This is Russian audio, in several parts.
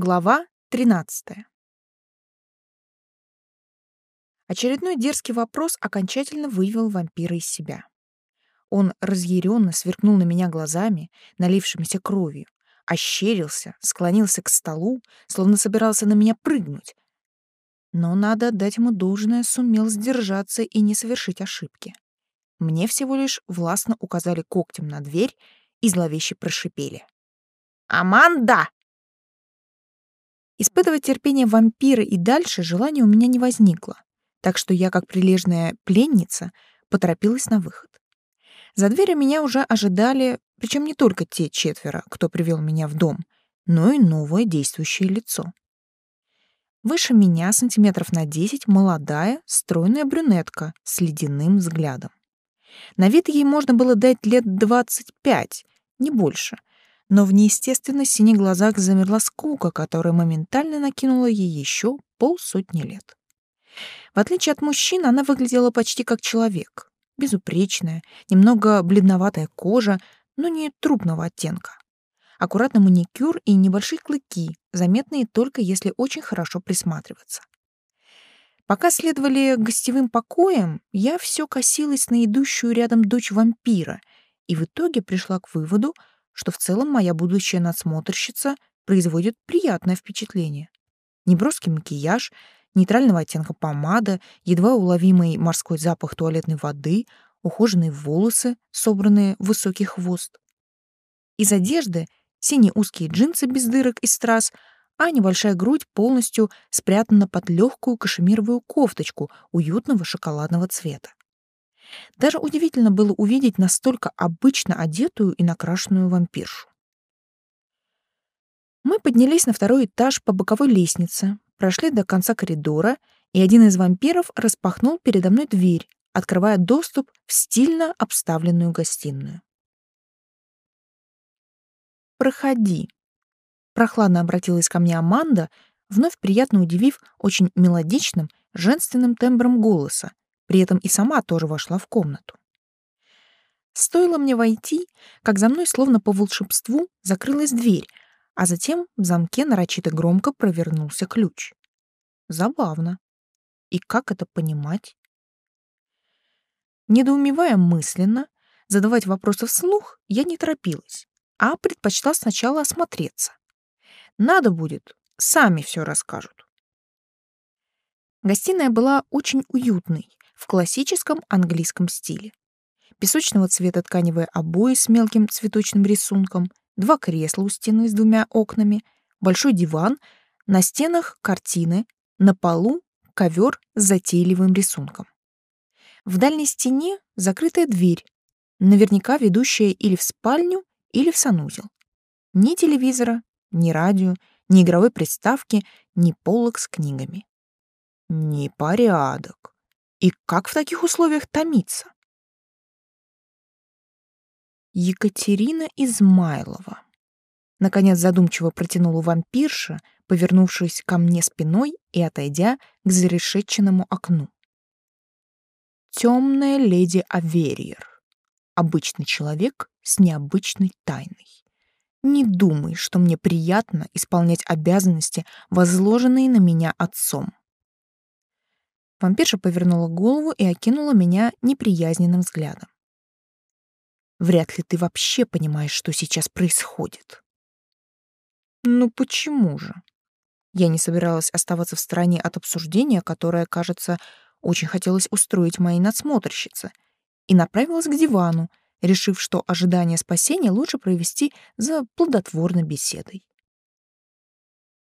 Глава 13. Очередной дерзкий вопрос окончательно вывел вампира из себя. Он разъяренно сверкнул на меня глазами, налившимися кровью, ощерился, склонился к столу, словно собирался на меня прыгнуть. Но надо отдать ему должное, сумел сдержаться и не совершить ошибки. Мне всего лишь властно указали когтем на дверь и зловеще прошипели. «Аманда!» Испытывать терпение вампира и дальше желания у меня не возникло, так что я, как прилежная пленница, поторопилась на выход. За дверью меня уже ожидали, причем не только те четверо, кто привел меня в дом, но и новое действующее лицо. Выше меня, сантиметров на десять, молодая, стройная брюнетка с ледяным взглядом. На вид ей можно было дать лет двадцать пять, не больше, но в неестественно синих глазах замерла скука, которая моментально накинула ей еще полсотни лет. В отличие от мужчин, она выглядела почти как человек. Безупречная, немного бледноватая кожа, но не трупного оттенка. Аккуратный маникюр и небольшие клыки, заметные только если очень хорошо присматриваться. Пока следовали гостевым покоям, я все косилась на идущую рядом дочь вампира и в итоге пришла к выводу, что в целом моя будущая надсмотрщица производит приятное впечатление. Неброский макияж, нейтрального оттенка помада, едва уловимый морской запах туалетной воды, ухоженные волосы, собранные в высокий хвост. Из одежды синие узкие джинсы без дырок и страз, а небольшая грудь полностью спрятана под легкую кашемировую кофточку уютного шоколадного цвета. Даже удивительно было увидеть настолько обычно одетую и накрашенную вампиршу. Мы поднялись на второй этаж по боковой лестнице, прошли до конца коридора, и один из вампиров распахнул передо мной дверь, открывая доступ в стильно обставленную гостиную. «Проходи», — прохладно обратилась ко мне Аманда, вновь приятно удивив очень мелодичным, женственным тембром голоса, при этом и сама тоже вошла в комнату. Стоило мне войти, как за мной словно по волшебству закрылась дверь, а затем в замке нарочито громко провернулся ключ. Забавно. И как это понимать? Недоумевая мысленно, задавать вопросы вслух я не торопилась, а предпочла сначала осмотреться. Надо будет, сами все расскажут. Гостиная была очень уютной, в классическом английском стиле. Песочного цвета тканевые обои с мелким цветочным рисунком, два кресла у стены с двумя окнами, большой диван, на стенах картины, на полу ковер с затейливым рисунком. В дальней стене закрытая дверь, наверняка ведущая или в спальню, или в санузел. Ни телевизора, ни радио, ни игровой приставки, ни полок с книгами. Непорядок. И как в таких условиях томиться? Екатерина Измайлова. Наконец задумчиво протянула вампирша, повернувшись ко мне спиной и отойдя к зарешетченному окну. Темная леди Авериер. Обычный человек с необычной тайной. Не думай, что мне приятно исполнять обязанности, возложенные на меня отцом. Вампирша повернула голову и окинула меня неприязненным взглядом. Вряд ли ты вообще понимаешь, что сейчас происходит. Ну почему же? Я не собиралась оставаться в стороне от обсуждения, которое, кажется, очень хотелось устроить моей надсмотрщице, и направилась к дивану, решив, что ожидание спасения лучше провести за плодотворной беседой.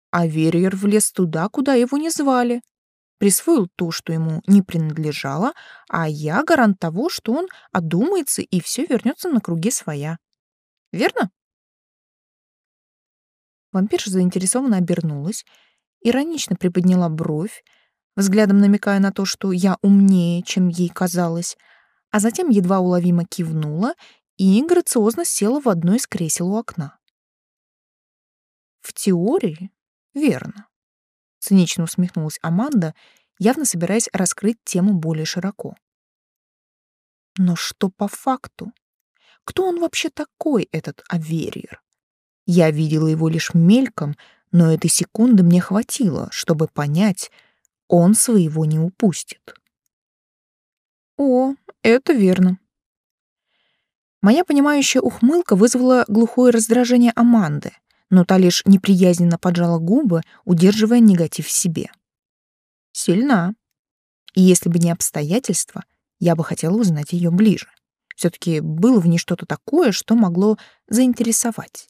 А Верьер влез туда, куда его не звали, присвоил то, что ему не принадлежало, а я гарант того, что он одумается и все вернется на круги своя. Верно? Вампирша заинтересованно обернулась, иронично приподняла бровь, взглядом намекая на то, что я умнее, чем ей казалось, а затем едва уловимо кивнула и грациозно села в одно из кресел у окна. В теории верно. Цинично усмехнулась Аманда, явно собираясь раскрыть тему более широко. Но что по факту? Кто он вообще такой, этот Аверьер? Я видела его лишь мельком, но этой секунды мне хватило, чтобы понять, он своего не упустит. О, это верно. Моя понимающая ухмылка вызвала глухое раздражение Аманды, но та лишь неприязненно поджала губы, удерживая негатив в себе. Сильна. И если бы не обстоятельства, я бы хотела узнать ее ближе. все таки было в ней что-то такое, что могло заинтересовать.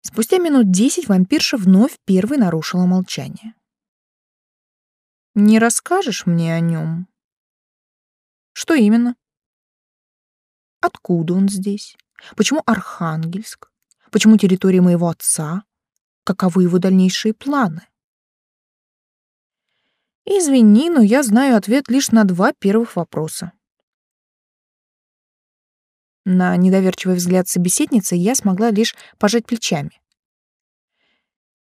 Спустя минут десять вампирша вновь первой нарушила молчание. «Не расскажешь мне о нем? «Что именно?» «Откуда он здесь? Почему Архангельск? Почему территория моего отца? Каковы его дальнейшие планы?» «Извини, но я знаю ответ лишь на два первых вопроса», на недоверчивый взгляд собеседницы я смогла лишь пожать плечами.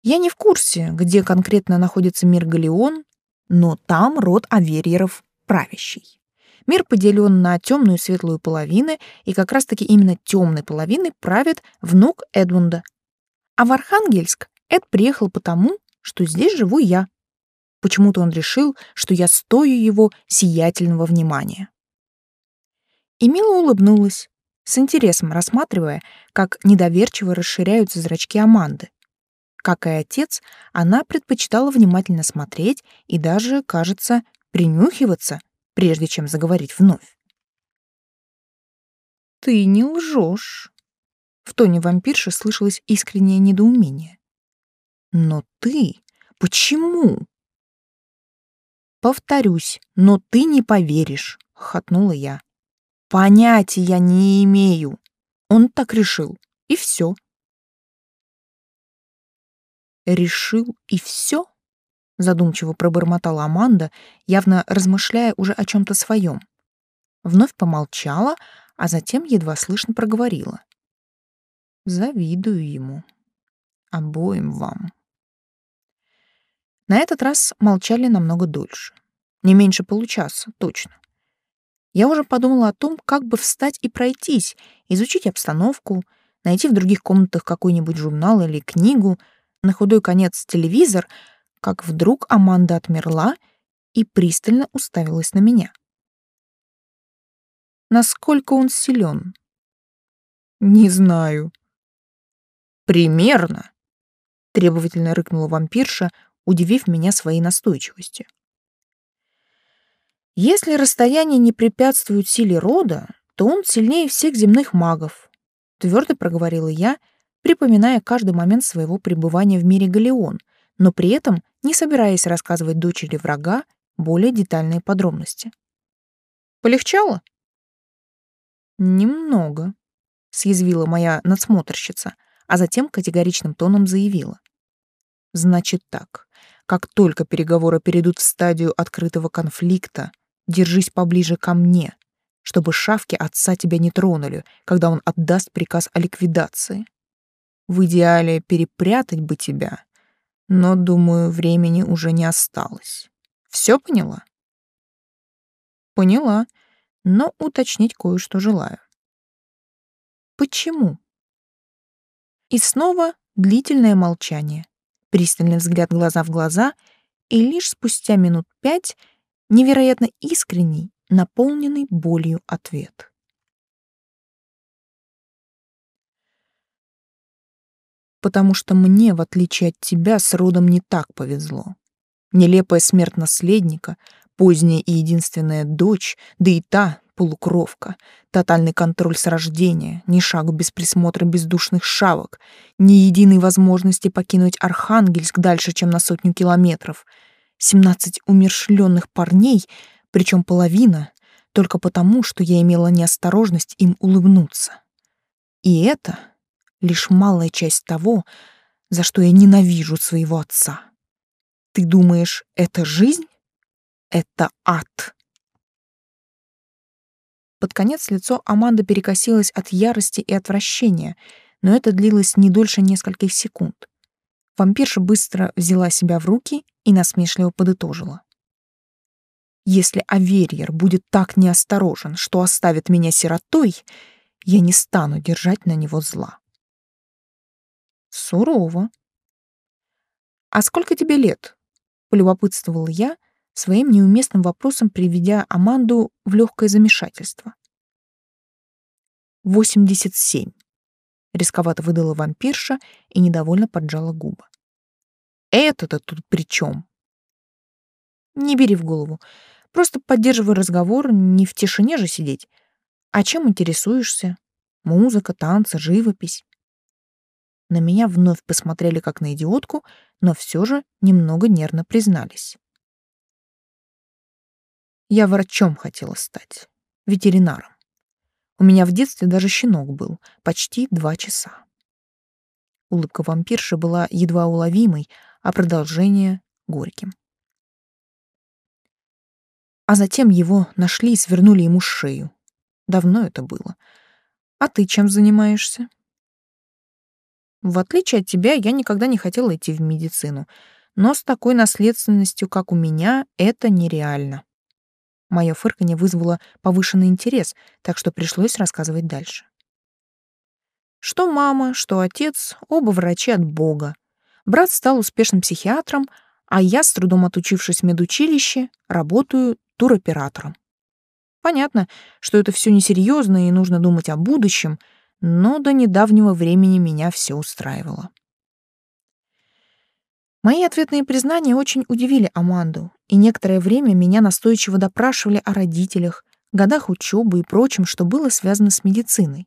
Я не в курсе, где конкретно находится мир Галеон, но там род Аверьеров правящий. Мир поделен на темную и светлую половины, и как раз-таки именно темной половиной правит внук Эдмунда. А в Архангельск Эд приехал потому, что здесь живу я. Почему-то он решил, что я стою его сиятельного внимания. И мило улыбнулась, с интересом рассматривая, как недоверчиво расширяются зрачки Аманды. Как и отец, она предпочитала внимательно смотреть и даже, кажется, принюхиваться, прежде чем заговорить вновь. «Ты не лжешь», — в тоне вампирши слышалось искреннее недоумение. «Но ты... Почему?» «Повторюсь, но ты не поверишь», — хотнула я. Понятия не имею. Он так решил. И все. Решил и все? Задумчиво пробормотала Аманда, явно размышляя уже о чем-то своем. Вновь помолчала, а затем едва слышно проговорила. Завидую ему. Обоим вам. На этот раз молчали намного дольше. Не меньше получаса, точно. Я уже подумала о том, как бы встать и пройтись, изучить обстановку, найти в других комнатах какой-нибудь журнал или книгу, на худой конец телевизор, как вдруг Аманда отмерла и пристально уставилась на меня. Насколько он силен? Не знаю. Примерно, требовательно рыкнула вампирша, удивив меня своей настойчивостью. Если расстояние не препятствует силе рода, то он сильнее всех земных магов, твердо проговорила я, припоминая каждый момент своего пребывания в мире Галеон, но при этом не собираясь рассказывать дочери врага более детальные подробности. Полегчало? Немного, съязвила моя надсмотрщица, а затем категоричным тоном заявила: Значит так, как только переговоры перейдут в стадию открытого конфликта, держись поближе ко мне, чтобы шавки отца тебя не тронули, когда он отдаст приказ о ликвидации. В идеале перепрятать бы тебя, но, думаю, времени уже не осталось. Все поняла? Поняла, но уточнить кое-что желаю. Почему? И снова длительное молчание, пристальный взгляд глаза в глаза, и лишь спустя минут пять — невероятно искренний, наполненный болью ответ. Потому что мне, в отличие от тебя, с родом не так повезло. Нелепая смерть наследника, поздняя и единственная дочь, да и та полукровка, тотальный контроль с рождения, ни шагу без присмотра бездушных шавок, ни единой возможности покинуть Архангельск дальше, чем на сотню километров — 17 умершленных парней, причем половина, только потому, что я имела неосторожность им улыбнуться. И это лишь малая часть того, за что я ненавижу своего отца. Ты думаешь, это жизнь? Это ад. Под конец лицо Аманды перекосилось от ярости и отвращения, но это длилось не дольше нескольких секунд. Вампирша быстро взяла себя в руки и насмешливо подытожила. «Если Аверьер будет так неосторожен, что оставит меня сиротой, я не стану держать на него зла». «Сурово», «А сколько тебе лет?» — полюбопытствовала я, своим неуместным вопросом приведя Аманду в легкое замешательство. «Восемьдесят семь», — рисковато выдала вампирша и недовольно поджала губы. «Это-то тут при чем?» «Не бери в голову. Просто поддерживай разговор, не в тишине же сидеть. А чем интересуешься? Музыка, танцы, живопись?» На меня вновь посмотрели как на идиотку, но все же немного нервно признались. Я врачом хотела стать, ветеринаром. У меня в детстве даже щенок был, почти два часа. Улыбка вампирши была едва уловимой, а продолжение — горьким. А затем его нашли и свернули ему шею. Давно это было. А ты чем занимаешься? В отличие от тебя, я никогда не хотела идти в медицину, но с такой наследственностью, как у меня, это нереально. Мое фырканье вызвало повышенный интерес, так что пришлось рассказывать дальше. Что мама, что отец, оба врачи от Бога. Брат стал успешным психиатром, а я, с трудом отучившись в медучилище, работаю туроператором. Понятно, что это все несерьезно и нужно думать о будущем, но до недавнего времени меня все устраивало. Мои ответные признания очень удивили Аманду, и некоторое время меня настойчиво допрашивали о родителях, годах учебы и прочем, что было связано с медициной.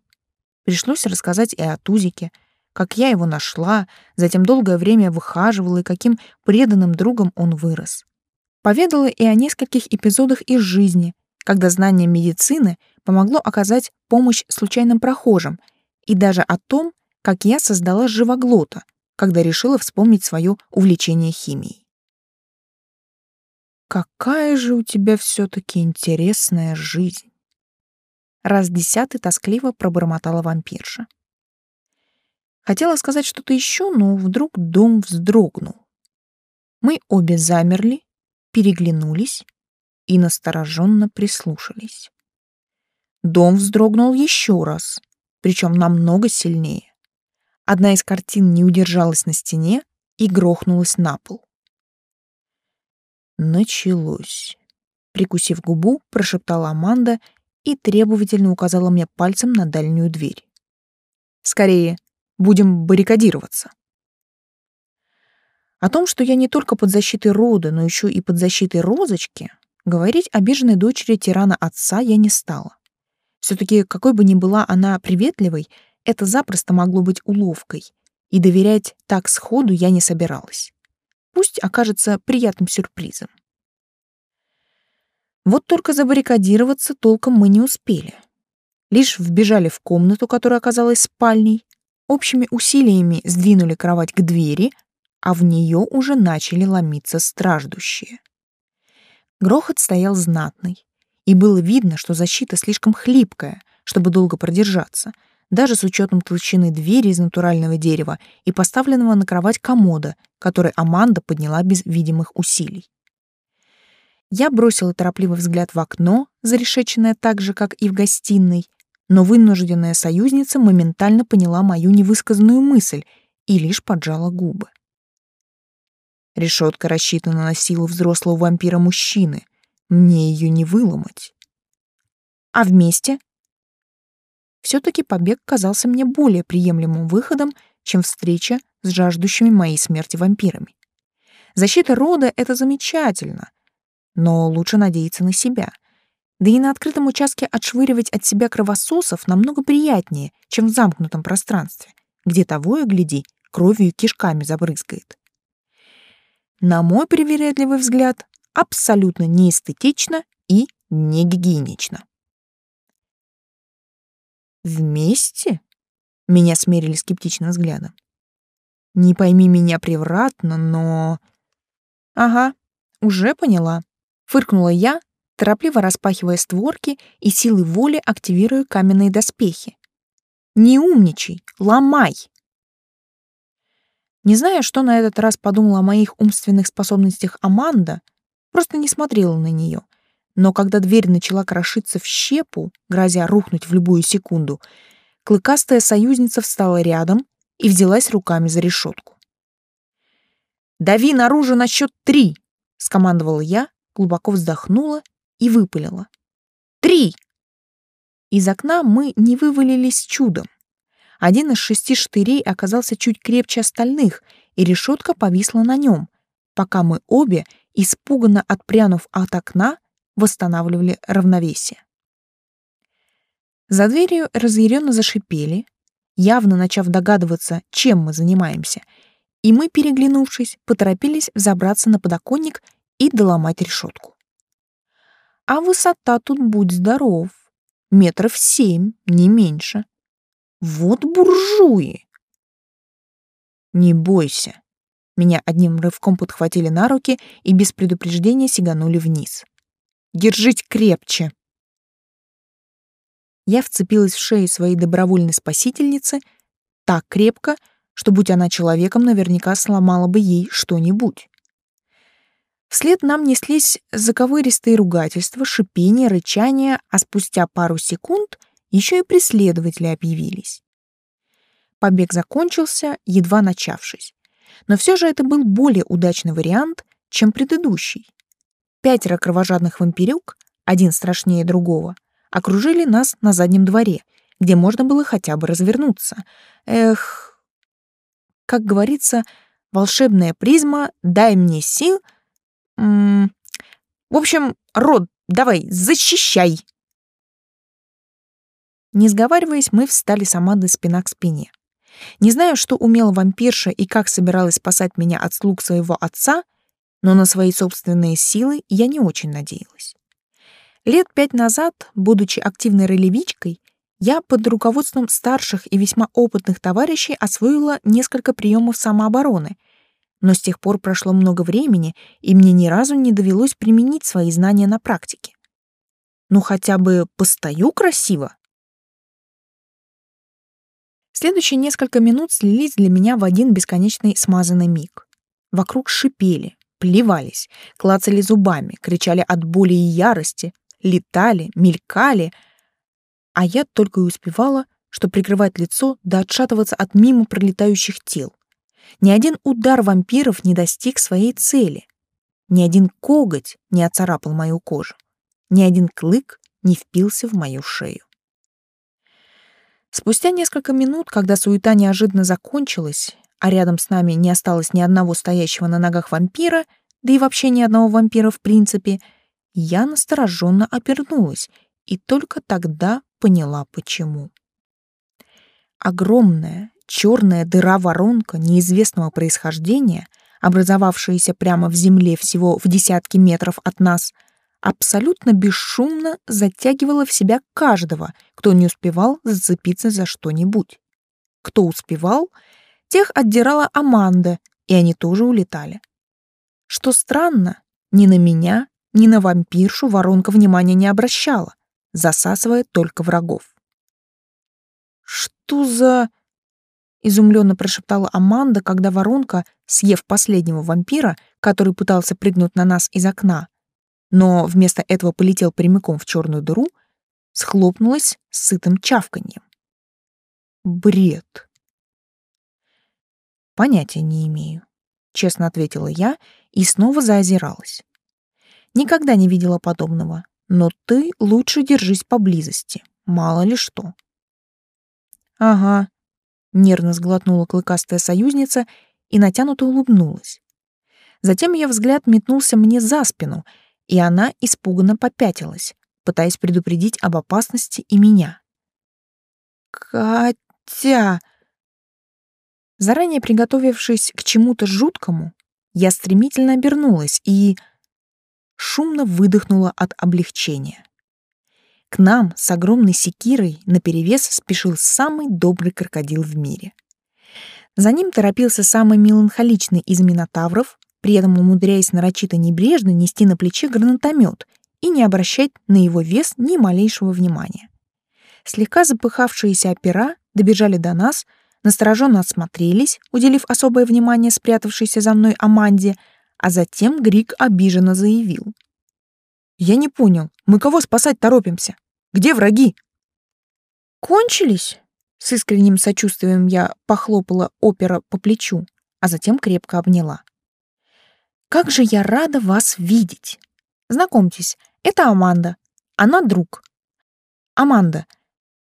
Пришлось рассказать и о Тузике, как я его нашла, затем долгое время выхаживала и каким преданным другом он вырос. Поведала и о нескольких эпизодах из жизни, когда знание медицины помогло оказать помощь случайным прохожим, и даже о том, как я создала живоглота — когда решила вспомнить свое увлечение химией. «Какая же у тебя все-таки интересная жизнь!» Раз десятый тоскливо пробормотала вампирша. Хотела сказать что-то еще, но вдруг дом вздрогнул. Мы обе замерли, переглянулись и настороженно прислушались. Дом вздрогнул еще раз, причем намного сильнее. Одна из картин не удержалась на стене и грохнулась на пол. Началось. Прикусив губу, прошептала Аманда и требовательно указала мне пальцем на дальнюю дверь. «Скорее, будем баррикадироваться». О том, что я не только под защитой рода, но еще и под защитой розочки, говорить обиженной дочери тирана отца я не стала. Все-таки, какой бы ни была она приветливой, это запросто могло быть уловкой, и доверять так сходу я не собиралась. Пусть окажется приятным сюрпризом. Вот только забаррикадироваться толком мы не успели. Лишь вбежали в комнату, которая оказалась спальней, общими усилиями сдвинули кровать к двери, а в нее уже начали ломиться страждущие. Грохот стоял знатный, и было видно, что защита слишком хлипкая, чтобы долго продержаться — даже с учетом толщины двери из натурального дерева и поставленного на кровать комода, который Аманда подняла без видимых усилий. Я бросила торопливый взгляд в окно, зарешеченное так же, как и в гостиной, но вынужденная союзница моментально поняла мою невысказанную мысль и лишь поджала губы. Решетка рассчитана на силу взрослого вампира-мужчины. Мне ее не выломать. А вместе все-таки побег казался мне более приемлемым выходом, чем встреча с жаждущими моей смерти вампирами. Защита рода — это замечательно, но лучше надеяться на себя. Да и на открытом участке отшвыривать от себя кровососов намного приятнее, чем в замкнутом пространстве, где того и гляди, кровью и кишками забрызгает. На мой привередливый взгляд, абсолютно неэстетично и не гигиенично. Вместе? Меня смерили скептичным взглядом. Не пойми меня превратно, но... Ага, уже поняла. Фыркнула я, торопливо распахивая створки и силой воли активируя каменные доспехи. Не умничай, ломай. Не зная, что на этот раз подумала о моих умственных способностях Аманда, просто не смотрела на нее но когда дверь начала крошиться в щепу, грозя рухнуть в любую секунду, клыкастая союзница встала рядом и взялась руками за решетку. Дави наружу на счет три!» — скомандовала я, глубоко вздохнула и выпалила. «Три!» Из окна мы не вывалились чудом. Один из шести штырей оказался чуть крепче остальных, и решетка повисла на нем, пока мы обе, испуганно отпрянув от окна, восстанавливали равновесие. За дверью разъяренно зашипели, явно начав догадываться, чем мы занимаемся, и мы, переглянувшись, поторопились забраться на подоконник и доломать решетку. А высота тут будь здоров, метров семь, не меньше. Вот буржуи! Не бойся. Меня одним рывком подхватили на руки и без предупреждения сиганули вниз. Держись крепче. Я вцепилась в шею своей добровольной спасительницы так крепко, что, будь она человеком, наверняка сломала бы ей что-нибудь. Вслед нам неслись заковыристые ругательства, шипение, рычание, а спустя пару секунд еще и преследователи объявились. Побег закончился, едва начавшись. Но все же это был более удачный вариант, чем предыдущий. Пятеро кровожадных вампирюк, один страшнее другого, окружили нас на заднем дворе, где можно было хотя бы развернуться. Эх, как говорится, волшебная призма, дай мне сил. М -м в общем, род, давай, защищай. Не сговариваясь, мы встали с Амандой спина к спине. Не знаю, что умела вампирша и как собиралась спасать меня от слуг своего отца, но на свои собственные силы я не очень надеялась. Лет пять назад, будучи активной ролевичкой, я под руководством старших и весьма опытных товарищей освоила несколько приемов самообороны, но с тех пор прошло много времени, и мне ни разу не довелось применить свои знания на практике. Ну хотя бы постою красиво. Следующие несколько минут слились для меня в один бесконечный смазанный миг. Вокруг шипели, плевались, клацали зубами, кричали от боли и ярости, летали, мелькали, а я только и успевала, что прикрывать лицо да отшатываться от мимо пролетающих тел. Ни один удар вампиров не достиг своей цели. Ни один коготь не оцарапал мою кожу. Ни один клык не впился в мою шею. Спустя несколько минут, когда суета неожиданно закончилась, а рядом с нами не осталось ни одного стоящего на ногах вампира, да и вообще ни одного вампира в принципе, я настороженно обернулась и только тогда поняла, почему. Огромная черная дыра-воронка неизвестного происхождения, образовавшаяся прямо в земле всего в десятки метров от нас — абсолютно бесшумно затягивала в себя каждого, кто не успевал зацепиться за что-нибудь. Кто успевал, тех отдирала Аманда, и они тоже улетали. Что странно, ни на меня, ни на вампиршу воронка внимания не обращала, засасывая только врагов. «Что за...» — изумленно прошептала Аманда, когда воронка, съев последнего вампира, который пытался прыгнуть на нас из окна, но вместо этого полетел прямиком в черную дыру, схлопнулась с сытым чавканьем. Бред. Понятия не имею, честно ответила я и снова заозиралась. Никогда не видела подобного, но ты лучше держись поблизости, мало ли что. Ага, нервно сглотнула клыкастая союзница и натянуто улыбнулась. Затем ее взгляд метнулся мне за спину — и она испуганно попятилась, пытаясь предупредить об опасности и меня. «Катя!» Заранее приготовившись к чему-то жуткому, я стремительно обернулась и шумно выдохнула от облегчения. К нам с огромной секирой наперевес спешил самый добрый крокодил в мире. За ним торопился самый меланхоличный из минотавров, при этом умудряясь нарочито небрежно нести на плече гранатомет и не обращать на его вес ни малейшего внимания. Слегка запыхавшиеся опера добежали до нас, настороженно осмотрелись, уделив особое внимание спрятавшейся за мной Аманде, а затем Грик обиженно заявил. «Я не понял, мы кого спасать торопимся? Где враги?» «Кончились?» С искренним сочувствием я похлопала опера по плечу, а затем крепко обняла. Как же я рада вас видеть! Знакомьтесь, это Аманда. Она друг. Аманда.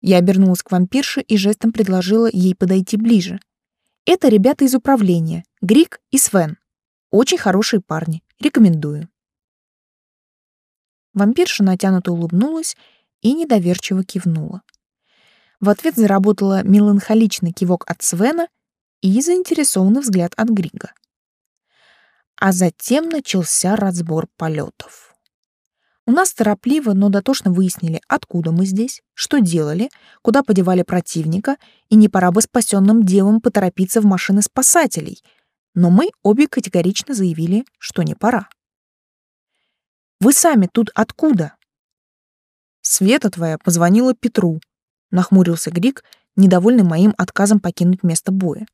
Я обернулась к вампирше и жестом предложила ей подойти ближе. Это ребята из управления, Грик и Свен. Очень хорошие парни. Рекомендую. Вампирша натянуто улыбнулась и недоверчиво кивнула. В ответ заработала меланхоличный кивок от Свена и заинтересованный взгляд от Грига. А затем начался разбор полетов. У нас торопливо, но дотошно выяснили, откуда мы здесь, что делали, куда подевали противника, и не пора бы спасенным девам поторопиться в машины спасателей. Но мы обе категорично заявили, что не пора. «Вы сами тут откуда?» «Света твоя позвонила Петру», — нахмурился Грик, недовольный моим отказом покинуть место боя.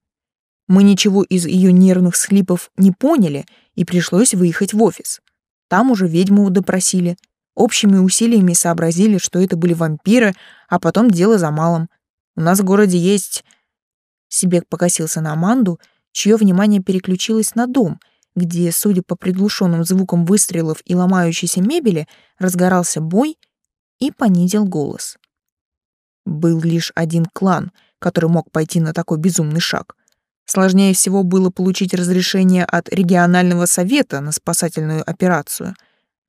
Мы ничего из ее нервных слипов не поняли, и пришлось выехать в офис. Там уже ведьму допросили. Общими усилиями сообразили, что это были вампиры, а потом дело за малым. У нас в городе есть... Сибек покосился на Аманду, чье внимание переключилось на дом, где, судя по приглушенным звукам выстрелов и ломающейся мебели, разгорался бой и понизил голос. Был лишь один клан, который мог пойти на такой безумный шаг. Сложнее всего было получить разрешение от регионального совета на спасательную операцию.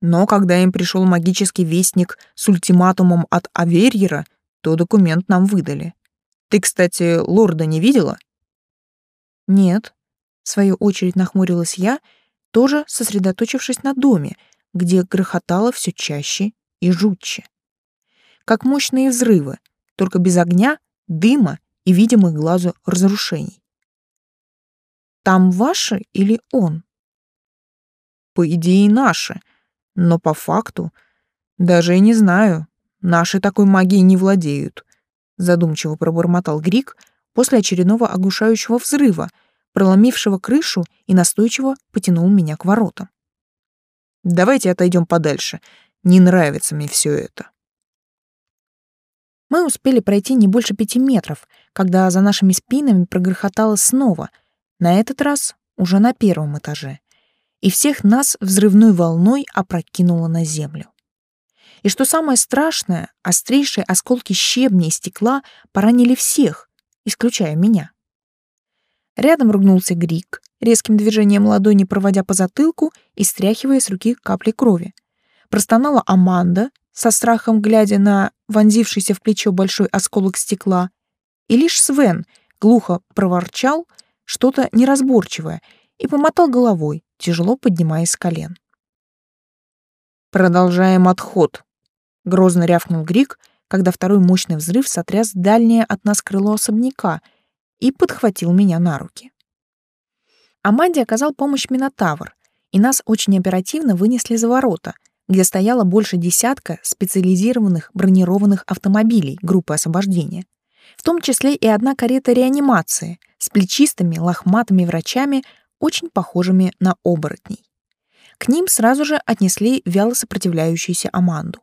Но когда им пришел магический вестник с ультиматумом от Аверьера, то документ нам выдали. Ты, кстати, лорда не видела? Нет. В свою очередь нахмурилась я, тоже сосредоточившись на доме, где грохотало все чаще и жутче. Как мощные взрывы, только без огня, дыма и видимых глазу разрушений. Там ваши или он? По идее, наши. Но по факту даже и не знаю. Наши такой магией не владеют. Задумчиво пробормотал Грик после очередного оглушающего взрыва, проломившего крышу и настойчиво потянул меня к воротам. Давайте отойдем подальше. Не нравится мне все это. Мы успели пройти не больше пяти метров, когда за нашими спинами прогрохотало снова — на этот раз уже на первом этаже. И всех нас взрывной волной опрокинуло на землю. И что самое страшное, острейшие осколки щебня и стекла поранили всех, исключая меня. Рядом ругнулся Грик, резким движением ладони проводя по затылку и стряхивая с руки капли крови. Простонала Аманда, со страхом глядя на вонзившийся в плечо большой осколок стекла, и лишь Свен глухо проворчал — что-то неразборчивое, и помотал головой, тяжело поднимаясь с колен. «Продолжаем отход», — грозно рявкнул Грик, когда второй мощный взрыв сотряс дальнее от нас крыло особняка и подхватил меня на руки. Аманде оказал помощь Минотавр, и нас очень оперативно вынесли за ворота, где стояло больше десятка специализированных бронированных автомобилей группы освобождения в том числе и одна карета реанимации с плечистыми лохматыми врачами, очень похожими на оборотней. К ним сразу же отнесли вяло сопротивляющуюся Аманду.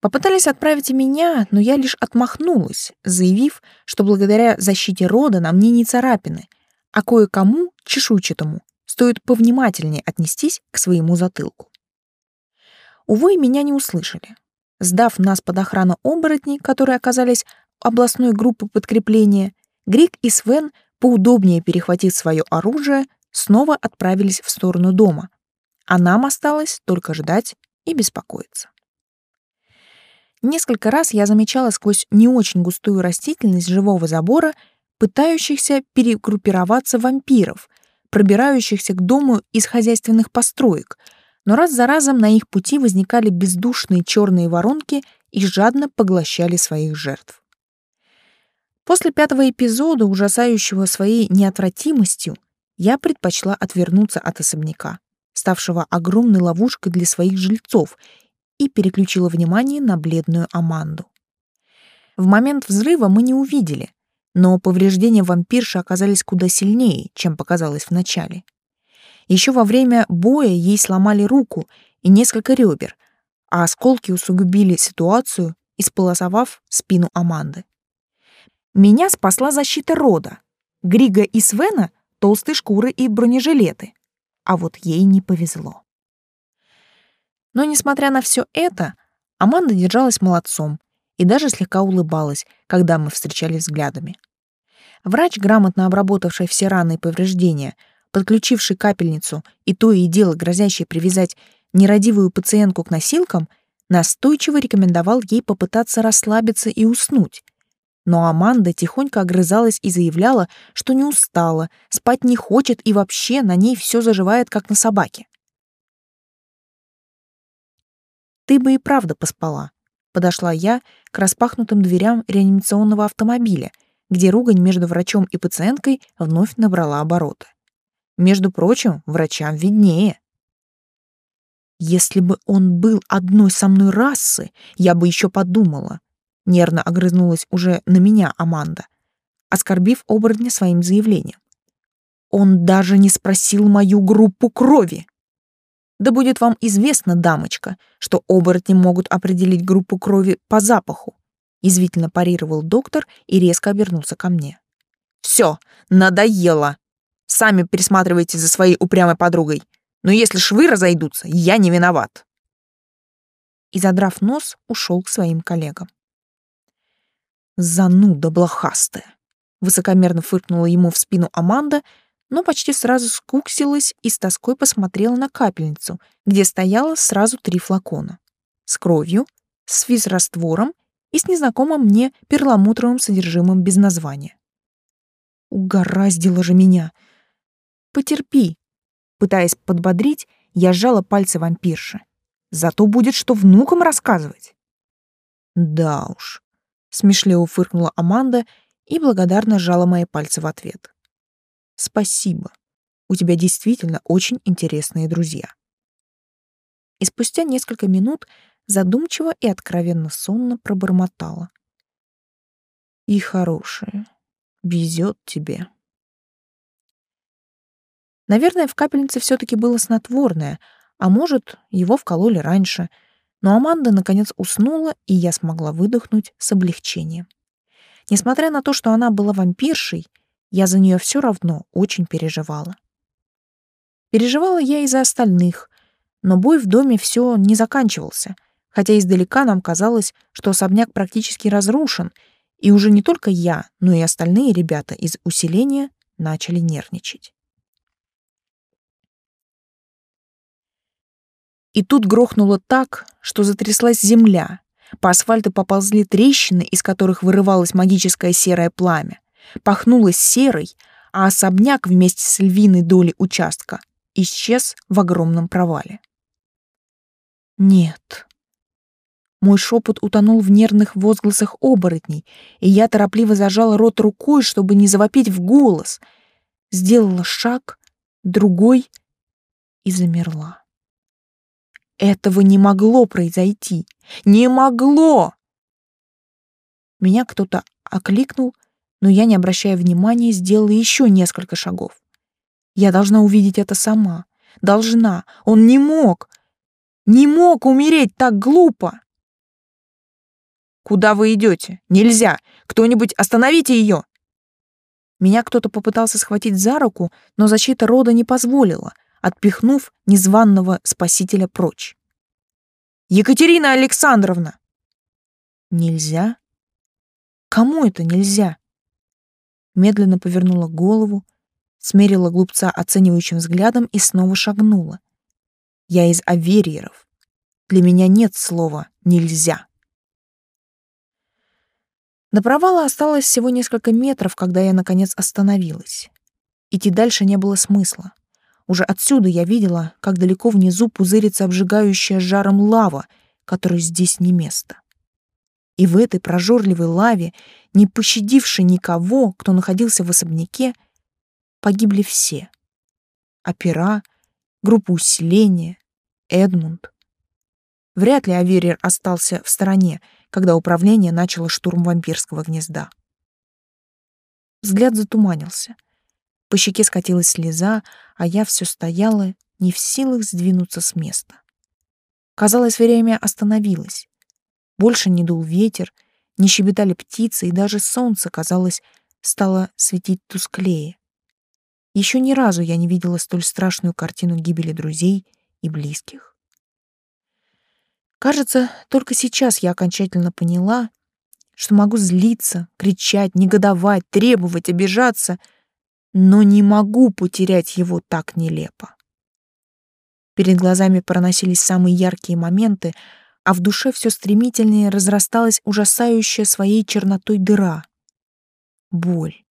Попытались отправить и меня, но я лишь отмахнулась, заявив, что благодаря защите рода на мне не царапины, а кое-кому, чешуйчатому, стоит повнимательнее отнестись к своему затылку. Увы, меня не услышали. Сдав нас под охрану оборотней, которые оказались областной группы подкрепления, Грик и Свен, поудобнее перехватив свое оружие, снова отправились в сторону дома, а нам осталось только ждать и беспокоиться. Несколько раз я замечала сквозь не очень густую растительность живого забора пытающихся перегруппироваться вампиров, пробирающихся к дому из хозяйственных построек, но раз за разом на их пути возникали бездушные черные воронки и жадно поглощали своих жертв. После пятого эпизода, ужасающего своей неотвратимостью, я предпочла отвернуться от особняка, ставшего огромной ловушкой для своих жильцов, и переключила внимание на бледную Аманду. В момент взрыва мы не увидели, но повреждения вампирши оказались куда сильнее, чем показалось вначале. Еще во время боя ей сломали руку и несколько ребер, а осколки усугубили ситуацию, исполосовав спину Аманды. Меня спасла защита рода. Грига и Свена — толстые шкуры и бронежилеты. а вот ей не повезло. Но, несмотря на все это, Аманда держалась молодцом и даже слегка улыбалась, когда мы встречались взглядами. Врач, грамотно обработавший все раны и повреждения, подключивший капельницу и то и дело грозящий привязать нерадивую пациентку к носилкам, настойчиво рекомендовал ей попытаться расслабиться и уснуть. Но Аманда тихонько огрызалась и заявляла, что не устала, спать не хочет и вообще на ней все заживает, как на собаке. «Ты бы и правда поспала», — подошла я к распахнутым дверям реанимационного автомобиля, где ругань между врачом и пациенткой вновь набрала обороты. Между прочим, врачам виднее. Если бы он был одной со мной расы, я бы еще подумала. Нервно огрызнулась уже на меня Аманда, оскорбив оборотня своим заявлением. Он даже не спросил мою группу крови. Да будет вам известно, дамочка, что оборотни могут определить группу крови по запаху, извивительно парировал доктор и резко обернулся ко мне. Все, надоело. Сами присматривайте за своей упрямой подругой. Но если швы разойдутся, я не виноват. И задрав нос, ушел к своим коллегам. Зануда блохастая. Высокомерно фыркнула ему в спину Аманда, но почти сразу скуксилась и с тоской посмотрела на капельницу, где стояло сразу три флакона. С кровью, с физраствором и с незнакомым мне перламутровым содержимым без названия. Угораздило же меня. Потерпи. Пытаясь подбодрить, я сжала пальцы вампирши. Зато будет что внукам рассказывать. Да уж. Смешливо фыркнула Аманда и благодарно сжала мои пальцы в ответ. Спасибо. У тебя действительно очень интересные друзья. И спустя несколько минут задумчиво и откровенно сонно пробормотала. И хорошие. Везет тебе. Наверное, в капельнице все таки было снотворное, а может, его вкололи раньше. Но Аманда наконец уснула, и я смогла выдохнуть с облегчением. Несмотря на то, что она была вампиршей, я за нее все равно очень переживала. Переживала я и за остальных, но бой в доме все не заканчивался, хотя издалека нам казалось, что особняк практически разрушен, и уже не только я, но и остальные ребята из усиления начали нервничать. И тут грохнуло так, что затряслась земля. По асфальту поползли трещины, из которых вырывалось магическое серое пламя пахнуло серой, а особняк вместе с львиной долей участка исчез в огромном провале. Нет. Мой шепот утонул в нервных возгласах оборотней, и я торопливо зажала рот рукой, чтобы не завопить в голос. Сделала шаг, другой и замерла. Этого не могло произойти. Не могло! Меня кто-то окликнул, но я, не обращая внимания, сделала еще несколько шагов. Я должна увидеть это сама. Должна. Он не мог. Не мог умереть так глупо. Куда вы идете? Нельзя. Кто-нибудь остановите ее. Меня кто-то попытался схватить за руку, но защита рода не позволила, отпихнув незваного спасителя прочь. Екатерина Александровна. Нельзя? Кому это нельзя? медленно повернула голову, смерила глупца оценивающим взглядом и снова шагнула. Я из авериеров. Для меня нет слова «нельзя». До провала осталось всего несколько метров, когда я, наконец, остановилась. Идти дальше не было смысла. Уже отсюда я видела, как далеко внизу пузырится обжигающая жаром лава, которой здесь не место. И в этой прожорливой лаве, не пощадившей никого, кто находился в особняке, погибли все. Опера, группа усиления, Эдмунд. Вряд ли Аверир остался в стороне, когда управление начало штурм вампирского гнезда. Взгляд затуманился. По щеке скатилась слеза, а я все стояла, не в силах сдвинуться с места. Казалось, время остановилось. Больше не дул ветер, не щебетали птицы, и даже солнце, казалось, стало светить тусклее. Еще ни разу я не видела столь страшную картину гибели друзей и близких. Кажется, только сейчас я окончательно поняла, что могу злиться, кричать, негодовать, требовать, обижаться, но не могу потерять его так нелепо. Перед глазами проносились самые яркие моменты, а в душе все стремительнее разрасталась ужасающая своей чернотой дыра. Боль.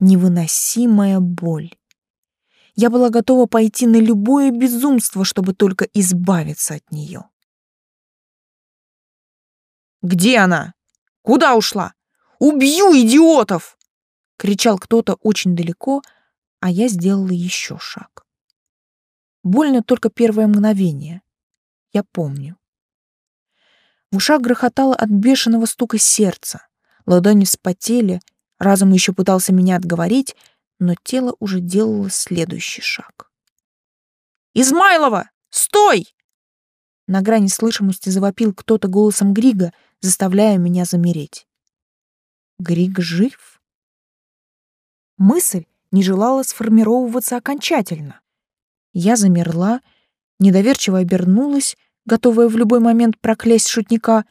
Невыносимая боль. Я была готова пойти на любое безумство, чтобы только избавиться от нее. «Где она? Куда ушла? Убью идиотов!» — кричал кто-то очень далеко, а я сделала еще шаг. Больно только первое мгновение. Я помню. В ушах грохотало от бешеного стука сердца. Ладони вспотели, разум еще пытался меня отговорить, но тело уже делало следующий шаг. «Измайлова! Стой!» На грани слышимости завопил кто-то голосом Грига, заставляя меня замереть. Григ жив? Мысль не желала сформировываться окончательно. Я замерла, недоверчиво обернулась, готовая в любой момент проклясть шутника,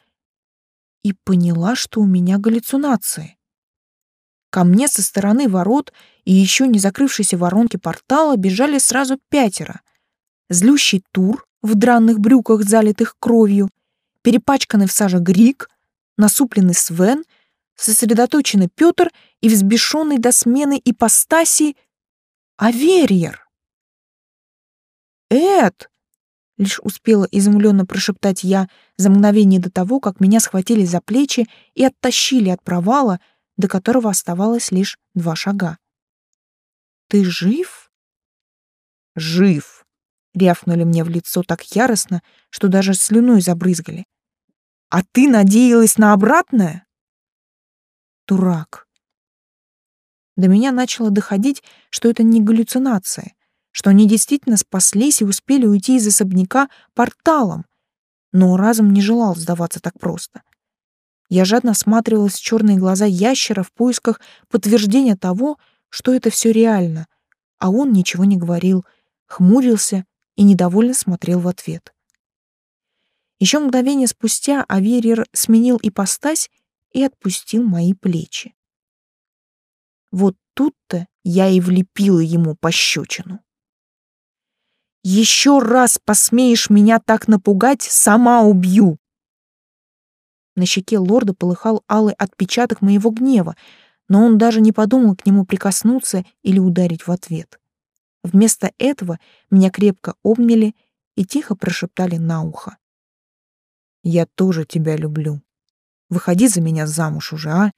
и поняла, что у меня галлюцинации. Ко мне со стороны ворот и еще не закрывшейся воронки портала бежали сразу пятеро. Злющий Тур в дранных брюках, залитых кровью, перепачканный в саже Грик, насупленный Свен, сосредоточенный Петр и взбешенный до смены ипостаси Аверьер. «Эд!» — лишь успела изумленно прошептать я за мгновение до того, как меня схватили за плечи и оттащили от провала, до которого оставалось лишь два шага. «Ты жив?» «Жив!» — рявкнули мне в лицо так яростно, что даже слюной забрызгали. «А ты надеялась на обратное?» «Дурак!» До меня начало доходить, что это не галлюцинация, что они действительно спаслись и успели уйти из особняка порталом, но разум не желал сдаваться так просто. Я жадно всматривалась в черные глаза ящера в поисках подтверждения того, что это все реально, а он ничего не говорил, хмурился и недовольно смотрел в ответ. Еще мгновение спустя Аверьер сменил ипостась и отпустил мои плечи. Вот тут-то я и влепила ему пощечину. Еще раз посмеешь меня так напугать, сама убью!» На щеке лорда полыхал алый отпечаток моего гнева, но он даже не подумал к нему прикоснуться или ударить в ответ. Вместо этого меня крепко обняли и тихо прошептали на ухо. «Я тоже тебя люблю. Выходи за меня замуж уже, а?»